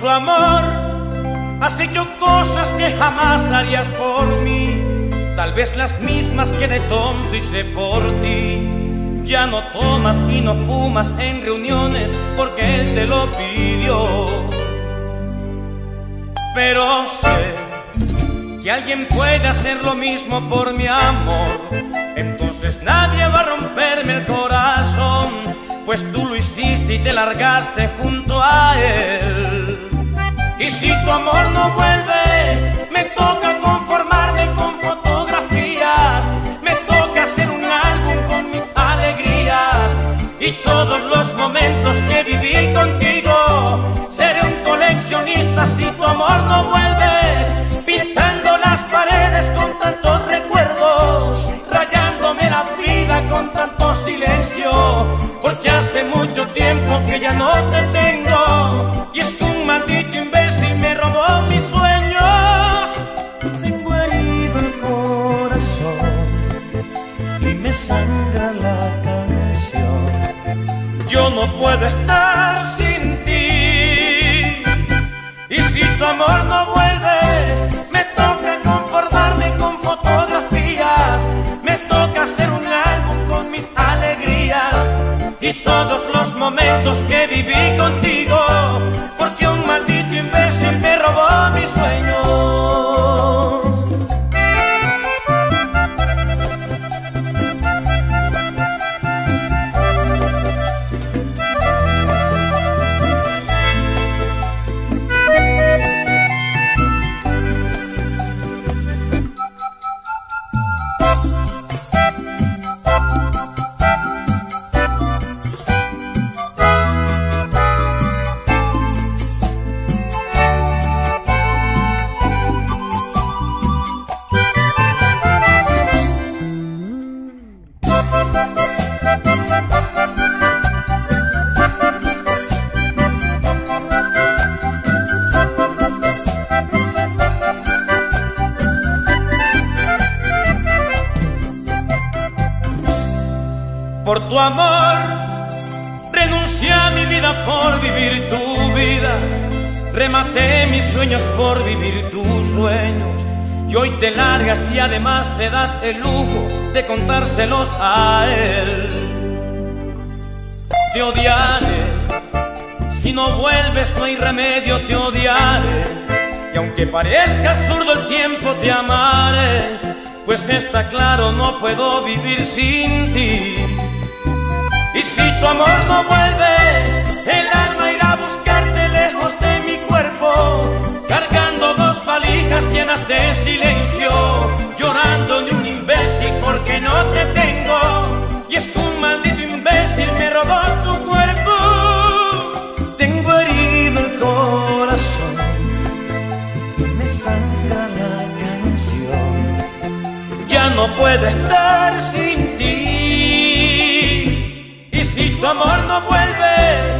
Su amor has hecho cosas que jamás harías por mí, tal vez las mismas que de tonto hice por ti. Ya no tomas y no fumas en reuniones porque él te lo pidió. Pero sé que alguien puede hacer lo mismo por mi amor, entonces nadie va a romperme el corazón, pues tú lo hiciste y te largaste junto a él. Y todos los momentos que viví contigo. Seré un coleccionista si tu amor no vuelve, pintando las paredes con tantos recuerdos, rayándome la vida con tanto silencio, porque hace mucho tiempo que ya no te tengo y es que un maldito imbécil me robó mis sueños. Tengo herido el corazón y me canción. Yo no puedo estar sin ti. Y si tu amor no vuelve, me toca conformarme con fotografías. Me toca hacer un álbum con mis alegrías y todos los momentos que viví contigo. Por tu amor renuncié a mi vida por vivir tu vida. Rematé mis sueños por vivir tus sueños. Y hoy te largas y además te das el lujo de contárselos a él. Te odiaré. Si no vuelves no hay remedio, te odiaré. Y aunque parezca absurdo el tiempo, te amaré. Pues está claro, no puedo vivir sin ti. Y si tu amor no vuelve, el alma irá a buscarte lejos de mi cuerpo, cargando dos valijas llenas de silencio, llorando de un imbécil porque no te tengo. Y es que un maldito imbécil me robó tu cuerpo. Tengo herido el corazón me sangra la canción. Ya no puedo estar tu amor no vuelve.